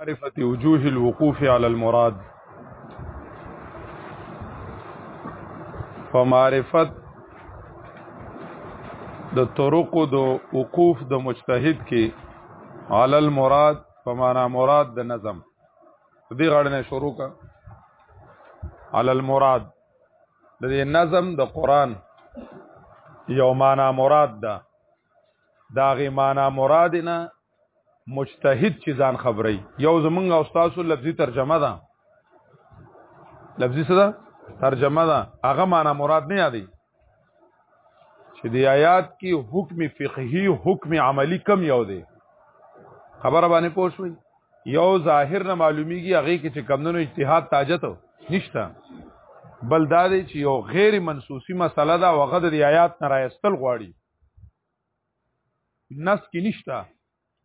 معرفت وجوه الوقوف على المراد فمعرفت د طرق د وقوف د مجتهد کې على المراد فمانا مراد د نظم دې غړنه شروع کا على المراد د نظم د قران یو معنا مراد ده داغه معنا مراد نه مجتهد چې ځان خبري یو زمونږ او تاسو لفظي ترجمه ده لفظي څه ده ترجمه ده هغه معنا مراد نه یادي چې د آیات کې حکم فقهي حکم عملی کم یو دی خبره باندې پوه شوي یو ظاهر نه معلومیږي هغه کې چې کمونو اجتهاد تاجت نشته بل دا دی چې یو غیر منسوسی مسله ده او هغه د آیات نه راایستل غواړي نس کې نشته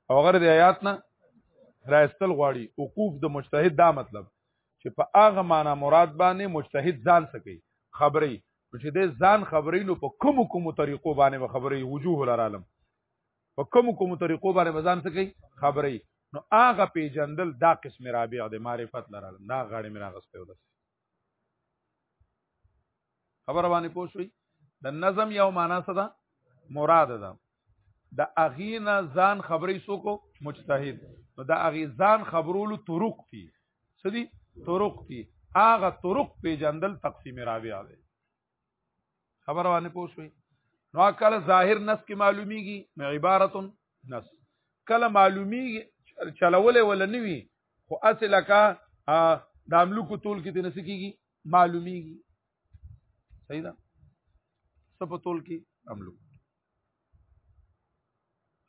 او غره د آیات نه راستل غواړي وقوف د مجتهد دا مطلب چې په هغه معنا مراد باندې مجتهد ځان سکی خبري چې د ځان خبري نو په کوم کوم طریقو باندې خبري وجوه لرالم په کوم کوم طریقو باندې مزان سکی خبري نو هغه پیجندل دا قسم رابع د معرفت لرالم دا غاړي میراغسته ودس خبر باندې پوښوي د نظم یو معنا څه ده مراد ده د اغینا ځان خبرې سوکو مجتهد نو د اغي ځان خبرولو طرق دي سدي طرق دي اغه طرق پیجندل تقسیم رابع ده خبر باندې پوښوي نو کله ظاهر نس کې معلومیږي نو عبارت نس کله معلومیږي چلولې ولا نوي خو اصل کا د املوکو تول کې تنس کیږي معلومیږي صحیح ده سپ تول کې املوک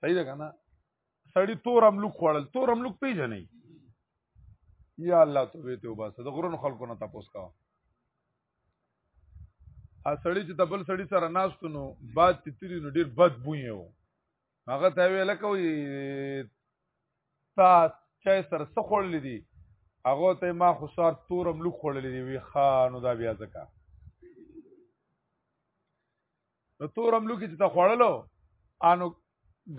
صحیح ده کنه سړی تور املوک خوړل تور املوک پیژنې یا الله توبه توبه سره د غرونو خلکو نه تاسو کا ا سړی چې دبل سړی سره ناستو نو باد چې تیری نو ډیر بد بوی و هغه ته ویل کوي تا چا سره څه خړلې دي هغه ته ما خو سار تورم لو خړلې دي وی خانو دا بیا ځکه نو تورم لو کې چې تا خړلو انو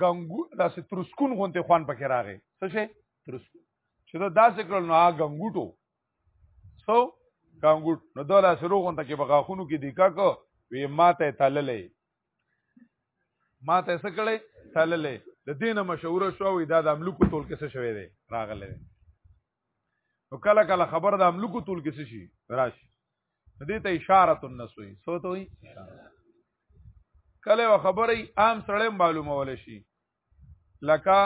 غنګو داسې ترسکون غونته خوان پکې راغی څه شي ترسکون چې دا داسې کړل نو هغه غنګوټو سو کانګوټ نو دولا سرو غونته کې بغاخونو کې دیکا کو وی ماته تللې ماته څه کړې تللې د دینه مشهور شو وی دا د املوکو تول کې څه شوی دی راغله نو کله کله خبر د املوکو تول کې څه شي راشي دې ته اشاره النسوي سو ته وي کله خبرې عام سره معلومه ول شي لکه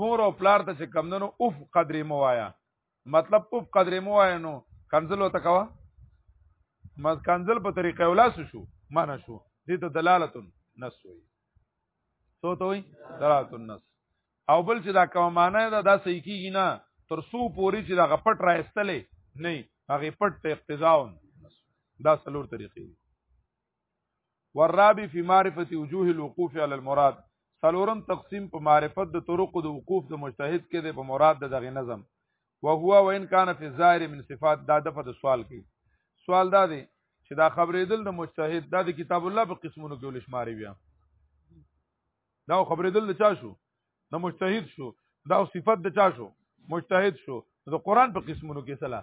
مور او پلار ته چې کمندنو اوف قدرې مو وایا مطلب اوف قدرې مو وایا نو کنزل وته کوا مز کنزل په طریقې ولاس شو معنا شو دې ته دلالت نس وي سو ته وي دلالت نس او بل چې دا کوم معنا دا دا صحیح کیږي نه تر سو پوری چې دا غپټ را استلې نه هغه پټ ته اقتضاون دا سلور طریقې والرابع فی معرفت وجوه الوقوف علی المراد سلورم تقسیم په معرفت د طرق د وقوف د مجتهد کې د په مراد د دغه نظم وهو وان کان فی الظاهر من صفات دا دغه د سوال کې سوال دا دی چې دا خبرېدل د مجتهد دا د کتاب الله په قسمونو کې ولشماري بیا دا خبرېدل د چا شو د مجتهد شو دا صفت د چا شو مجتهد شو د قران په قسمونو کې سلا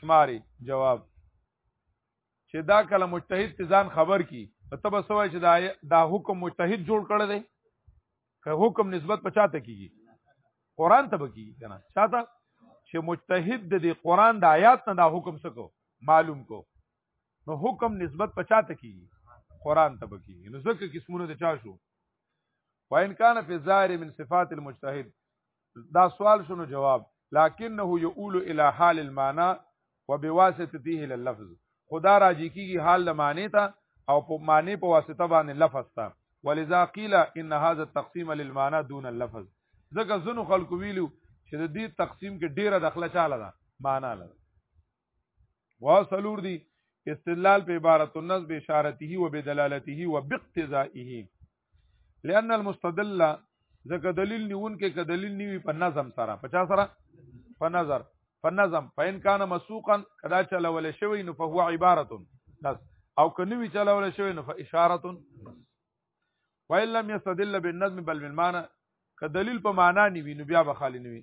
شماري جواب چې دا کله مجتهد ته ځان خبر کی ته به سوای چې دا دا حکم مجتهد جوړ کړی دی که حکم نسبت په چاته کیږي قران ته بکی کنه چاته چې مجتهد د دې قران د آیات نه دا حکم سکو معلوم کو نو حکم نسبت په چاته کیږي قران ته بکی نو ځکه قسمونه د چا شو وان کان فی ظاهر من صفات المجتهد دا سوال شنو جواب لكنه يقول الى حال المعنى وبواسطته للفظ خدا راجی کیږي حال د معنی ته او په معنی په واسطه باندې لفظ ته ولذا قيل ان هذا التقسيم للمعنى دون اللفظ ځکه زنو خلکو ویلو چې د دې تقسیم کې ډیره دخله چاله ده معنا لري واسلور دی استدلال په عبارت النصب اشارته و بدلالته و باقتضائه لأن المستدل ځکه دلیل نیون کې ک دلیل نیوي په نظم سره په چا سره په نظر په نظم فإن كان مسوقا کدا چل ول شوی نو فهو عبارت بس او کني وی چل ول شوی نو فاشاره وإن لم يستدل بالنظم بل بالمعنى ک دلیل په معنا نیوي نو بیا به خالی نیوي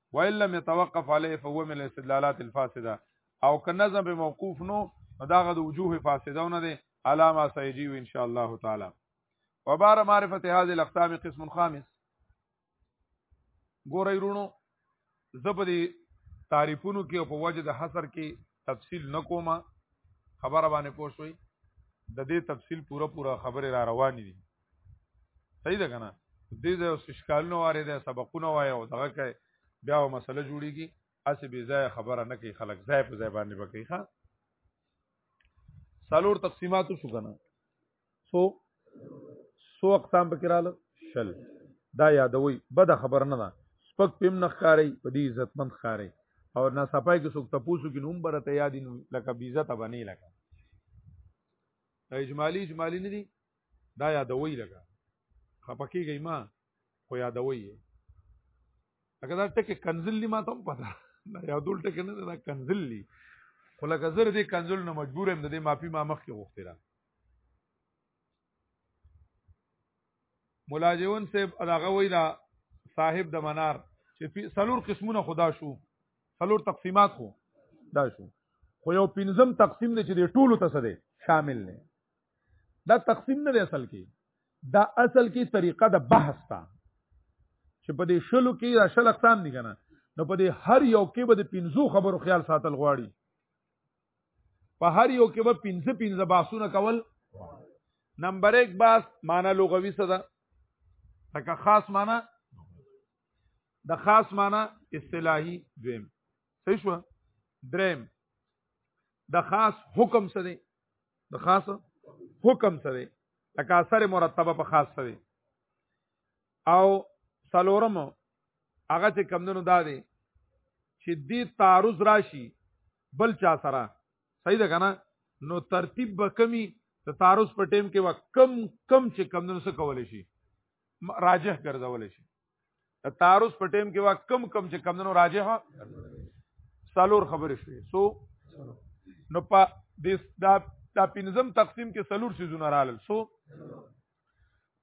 وان لم يتوقف عليه فهو من الاستدلالات الفاسده او که نظم به موقوف نو داغه د وجوه فاسدونه دي علامه سيجي ان شاء الله تعالی وبار معرفت هذه الاقسام قسم خامس ګورې رونو زبدي تعریفونو کې او په وجه د حصر کې تفصیل نکوم خبره باندې پوښوي د دې تفصیل پوره پوره خبره را روانې دي صحیح ده کنه دې ځای اوس اشکالونه واره ده سبقونه وای او دغه کوي بیا و مسله جوړیږي اسې بې ځای خبره نه کوي خلک ځای په ځای باندې وکړي ښا سالور تقسیمات شو کنه سو سو اقسام بکراله شل دا یادوي بد خبر نه ده سپک پم نه ښکاری په دې عزتمن ښکاری او نه صفای کې څوک تاسو کې نوم برته یاد لکه بیزه ته باندې لکه اجمالی اجمالی نه دي دا یادوي لګا خپکیږي ما خو یادوي لکه دا ټکه کنزلی ما ته پته نه یادول ټکه نه دا کنزلی خو لکه زر دې کنزل نه مجبور هم د دې مافي ما مخ کې غوښتل ملاجون صاحب اداغه ویلا صاحب د منار چې سلور قسمونه خدا شو سلور تقسیمات خو دا شو خو یو پنځم تقسیم دی چې د ټولو ته څه دی شامل نه دا تقسیم نه دی اصل کې دا اصل کې طریقه د بحث تا چې په دې شلو کې دا شل اقسام دي کنه نو په دې هر یو کې به د پنځو خبرو خیال ساتل غواړي په هر یو کې به پنځه پنځه باسونه کول نمبر 1 باس معنا لغوي څه ده تکه خاص معنا د خاص معنا اصطلاحي دویم صحیح شو دریم د خاص حکم څه دی د خاص حکم سره لکه اثر مرتبه په خاص سره او سلورم هغه چې کمندونو دا دی چې دې تعارض راشي بل چا سره صحیح ده کنه نو ترتیب به کمی د تعارض په ټیم کې وا کم کم چې کمندونو څه کول شي راجح ګرځول شي د تعارض په ټیم کې وا کم کم چې کم دنو راجه ها سالور خبرې شوې سو نو په دې دا دا پنځم تقسیم کې سلور سيزونه رالل سو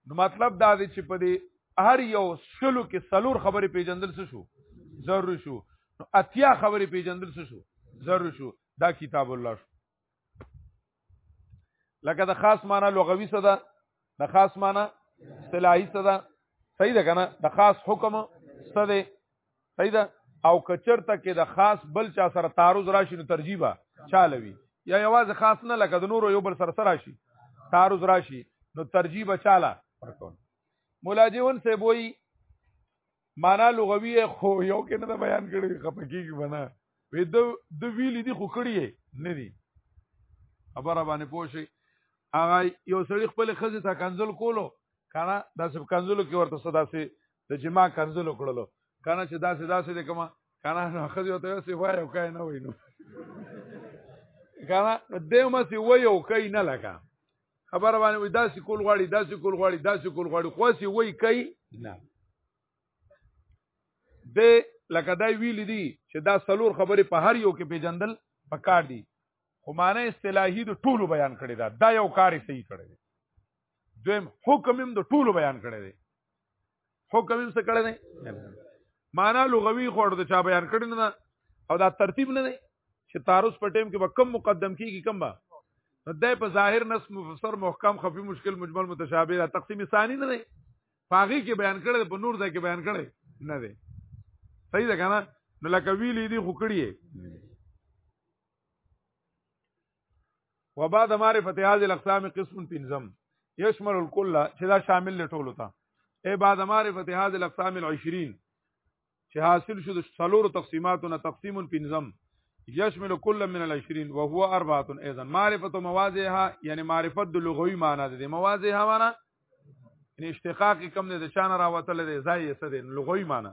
نو مطلب دا دی چې په دې هر یو شلو کې سلور خبرې پیجندل څه شو ضرور شو نو اتیا خبرې پیجندل څه شو ضرور شو دا کتاب الله شو لکه د خاص معنی لغوي څه ده د خاص معنی اصطلاحي څه ده صحیح ده کنه د خاص حکم څه ده صحیح ده او کچرته کې د خاص بل چا سره تعارض راشي نو ترجیبه چالوي یا یوازې خاص نه لکه د نورو یو بل سره سره شي تعارض راشي نو ترجیبه چاله ورکون مولاجون سے وایي معنا لغوي خو یو کې نه بیان کړی خپکیږي بنا وې د د ویلې دي خو کړی نه دي خبره باندې پوښي هغه یو سړی خپل خزه ته کنزل کولو کنه داسې کنزلو کې ورته صدا سي د جما کنزلو کړلو کنه چې داسې داسې د کما کنه خزه ته سي وای او کای نه وینو کنه دیو ما سي وای او کای نه لګا خبر باندې وي داسې کول غواړي داسې کول غواړي داسې کول غواړي خو سي وای کوي نه د لکه دا ویل دي چې دا سلور خبرې په هر یو کې پیجندل پکار دي خو معنی اصطلاحي د ټولو بیان کړي دا دا یو کار صحیح کړي دي دویم حکم هم د ټولو بیان کړي دي حکم یې څه کړی دی معنا لغوي خور د چا بیان کړی نه او دا ترتیب نه دی چې تعارض په ټیم کې به کم مقدم کیږي کم به نو د په ظاهر نس مفسر محکم خفي مشکل مجمل متشابه را تقسیم ثانی نه دی پاغي کې بیان کړل په نور ځای کې بیان کړل نه دی صحیح ده کنه نو لکه ویلې دي خو کړی وبعد معرفت هذه الاقسام قسم پنځم يشمل الكل چې دا شامل لټول تا اي بعد معرفت هذه الاقسام العشرين چې حاصل شو د څلور تقسیماتو نه تقسیم پنځم يشمل كل من العشرين وهو اربعه ايضا معرفه مواضعها يعني معرفه د لغوي معنی ده مواضعها معنی ان اشتقاق کم نه د شان راوتل دی ځای یې څه دی لغوي معنی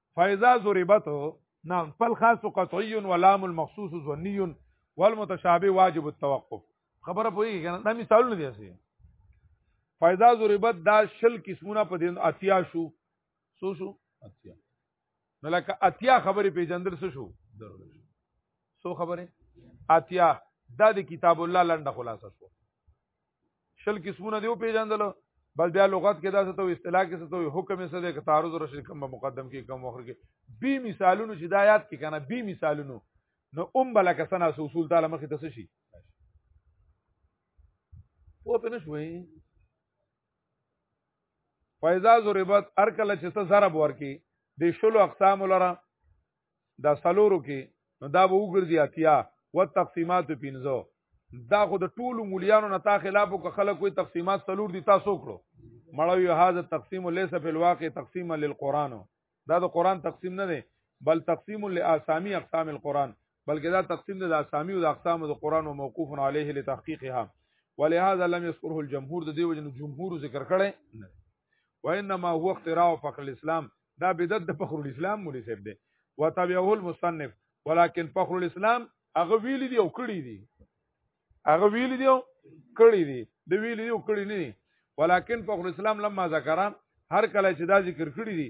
فاذا ضربت نعم فالخاص قطعي ولام المخصوص ظني والمتشابه واجب التوقف خبره پوي کنه دا مثال نه دی اسی فاذا ضربت دا شل قسمونه په دین اتیا شو سو شو اتیا نو لکه اتیا خبره پیجندل سو شو سو خبره اتیا دا د کتاب الله لنډه خلاصه شو شل قسمونه دیو پیژندل بل بیا لغت کې دا څه ته اصطلاح کې څه ته حکم یې څه دی که تعارض راشي کوم مقدم کې کوم اخر کې بي مثالونو چې دا یاد کې کنه بي مثالونو نو ام بل کسنا اصول تعالی مخې ته شي پوه پنه شوي فایزا ضربت هر کله چې ته ضرب ورکی د شلو اقسام لره دا سلورو کې نو دا به وګرځي اتیا و تقسیمات پینځو دا خو د ټولو مولیانو نه تا خلاف او خلک کوئی تقسیمات سلور دي تاسو کړو مړوي هاذا تقسیم ليس في الواقع تقسیم للقران دا د قران تقسیم نه دی بل تقسیم لاسامی اقسام القران بلکې دا تقسیم د اسامی او د اقسام د قران او موقوف علیه لتحقیقها ولهذا لم يذكره الجمهور د دیو جن جمهور ذکر کړي نه وانما هو اختراع فخر الاسلام دا بدعت د فخر الاسلام مولوی صاحب دی وتابعه المصنف ولكن فخر الاسلام هغه ویل دی او کړی دی هغه ویل دی او کړی دی د ویل دی او کړی نه دی ولكن فخر الاسلام لما ذکر هر کله چې دا ذکر کړی دی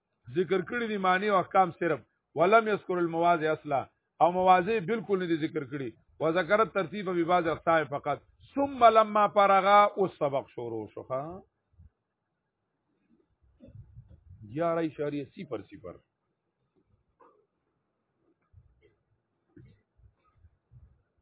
ذکر کړی دی معنی او احکام صرف ولم یذکر المواضع اصلا او مواضع بالکل نه دي ذکر کړی و ذکر ترتیب به بعض اقسام فقط ثم لما فرغا او سبق شروع شوخه یا رای شاری سی پر سی پر